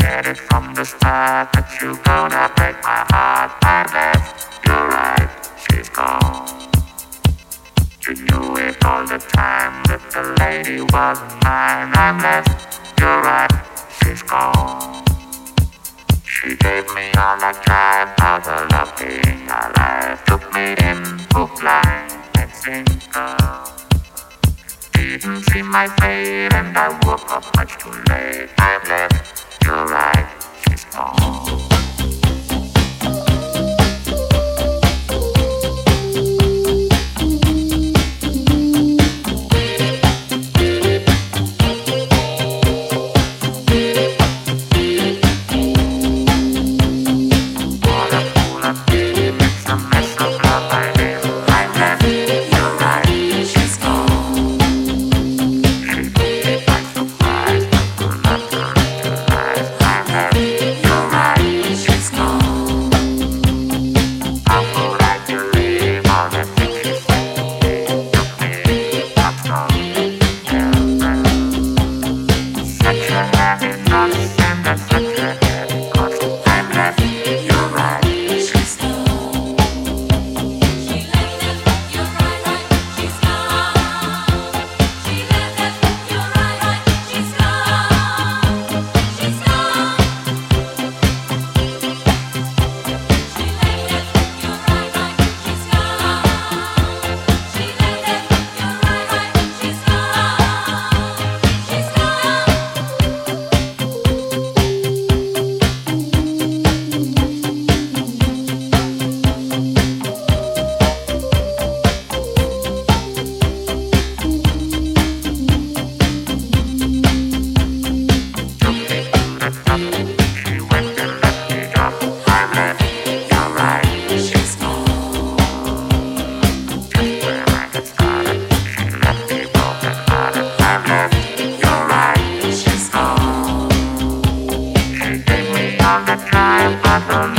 Said it from the start that you gonna break my heart. I bet you're right, she's gone. You knew it all the time that the lady wasn't mine. I bet you're right, she's gone. She gave me all I tried, all the love being alive. Took me in, hook, line, and sinker didn't see my fate and I woke up much too late. I'm left Thank. Papa.